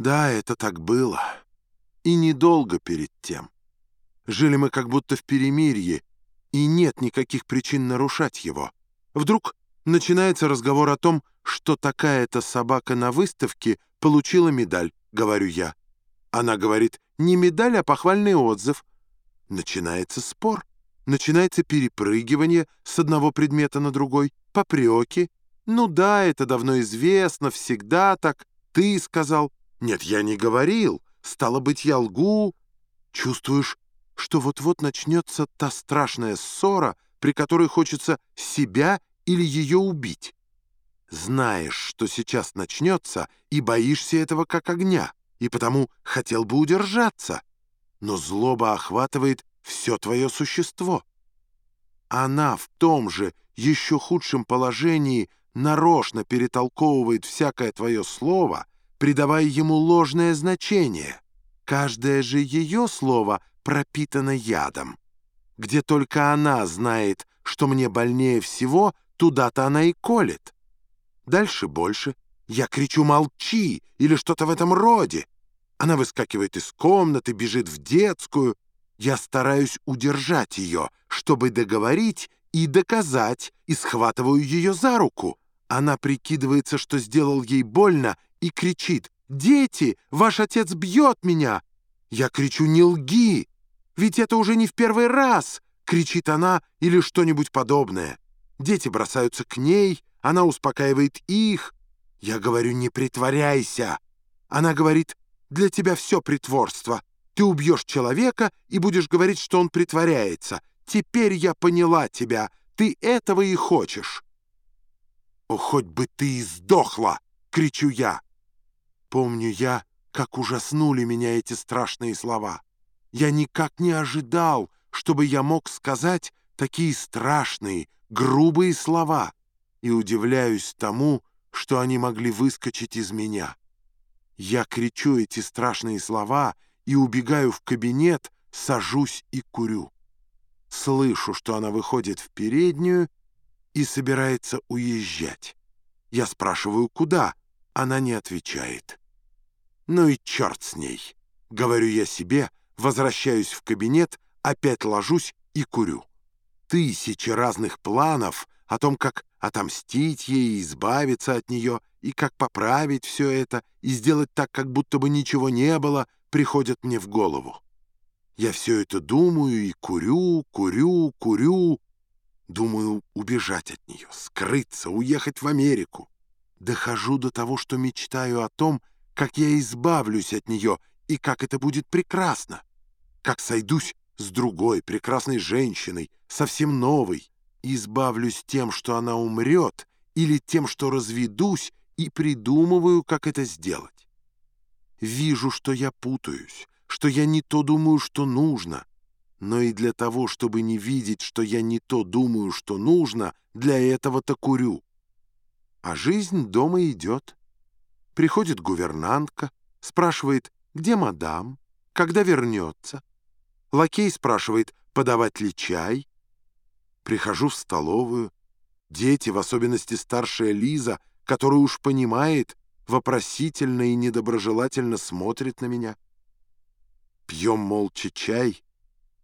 Да, это так было. И недолго перед тем. Жили мы как будто в перемирье, и нет никаких причин нарушать его. Вдруг начинается разговор о том, что такая-то собака на выставке получила медаль, говорю я. Она говорит, не медаль, а похвальный отзыв. Начинается спор, начинается перепрыгивание с одного предмета на другой, попреки. Ну да, это давно известно, всегда так. Ты сказал, нет, я не говорил. Стало быть, я лгу. Чувствуешь, что вот-вот начнется та страшная ссора, при которой хочется себя или ее убить. Знаешь, что сейчас начнется, и боишься этого как огня, и потому хотел бы удержаться. Но злоба охватывает все твое существо. Она в том же, еще худшем положении нарочно перетолковывает всякое твое слово, придавая ему ложное значение. Каждое же ее слово пропитано ядом. Где только она знает, что мне больнее всего, туда-то она и колет. Дальше больше. Я кричу «молчи» или что-то в этом роде. Она выскакивает из комнаты, бежит в детскую. Я стараюсь удержать ее, чтобы договорить и доказать, и схватываю ее за руку. Она прикидывается, что сделал ей больно, и кричит «Дети, ваш отец бьет меня!» Я кричу «Не лги! Ведь это уже не в первый раз!» кричит она или что-нибудь подобное. Дети бросаются к ней, она успокаивает их. Я говорю «Не притворяйся!» Она говорит «Для тебя все притворство. Ты убьешь человека и будешь говорить, что он притворяется. Теперь я поняла тебя. Ты этого и хочешь». «О, хоть бы ты и сдохла!» — кричу я. Помню я, как ужаснули меня эти страшные слова. Я никак не ожидал, чтобы я мог сказать такие страшные, грубые слова, и удивляюсь тому, что они могли выскочить из меня. Я кричу эти страшные слова и убегаю в кабинет, сажусь и курю. Слышу, что она выходит в переднюю и собирается уезжать. Я спрашиваю, куда? Она не отвечает. Ну и черт с ней. Говорю я себе, возвращаюсь в кабинет, опять ложусь и курю. Тысячи разных планов о том, как отомстить ей, избавиться от нее, и как поправить все это, и сделать так, как будто бы ничего не было, приходят мне в голову. Я все это думаю и курю, курю, курю. Думаю убежать от нее, скрыться, уехать в Америку. Дохожу до того, что мечтаю о том, как я избавлюсь от нее и как это будет прекрасно, как сойдусь с другой прекрасной женщиной, совсем новой, избавлюсь тем, что она умрет, или тем, что разведусь, и придумываю, как это сделать. Вижу, что я путаюсь, что я не то думаю, что нужно, но и для того, чтобы не видеть, что я не то думаю, что нужно, для этого-то курю. А жизнь дома идет. Приходит гувернантка, спрашивает, где мадам, когда вернется. Лакей спрашивает, подавать ли чай. Прихожу в столовую. Дети, в особенности старшая Лиза, которая уж понимает, вопросительно и недоброжелательно смотрит на меня. Пьем молча чай,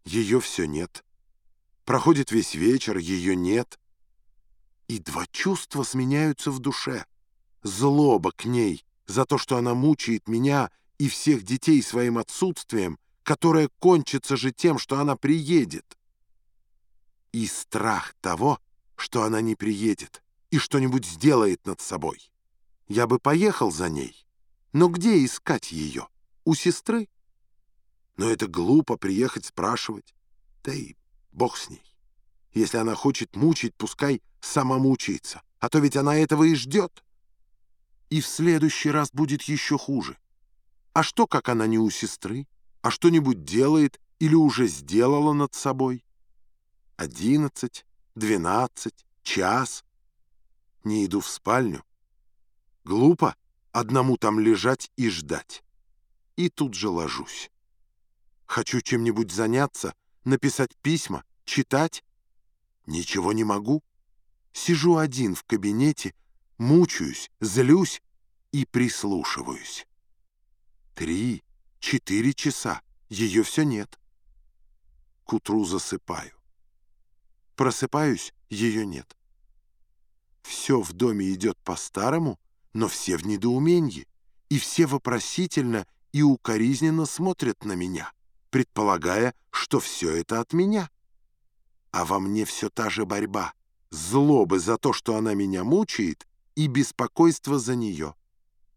ее все нет. Проходит весь вечер, ее нет. И два чувства сменяются в душе — злоба к ней за то, что она мучает меня и всех детей своим отсутствием, которое кончится же тем, что она приедет. И страх того, что она не приедет и что-нибудь сделает над собой. Я бы поехал за ней, но где искать ее? У сестры? Но это глупо приехать спрашивать. Да и бог с ней. Если она хочет мучить, пускай сама мучается, а то ведь она этого и ждет и в следующий раз будет еще хуже. А что, как она не у сестры? А что-нибудь делает или уже сделала над собой? Одиннадцать, двенадцать, час. Не иду в спальню. Глупо одному там лежать и ждать. И тут же ложусь. Хочу чем-нибудь заняться, написать письма, читать. Ничего не могу. Сижу один в кабинете, мучаюсь, злюсь и прислушиваюсь. Три, четыре часа. Ее все нет. К утру засыпаю. Просыпаюсь, ее нет. Все в доме идет по-старому, но все в недоумении, и все вопросительно и укоризненно смотрят на меня, предполагая, что все это от меня. А во мне все та же борьба, злобы за то, что она меня мучает, и беспокойство за нее.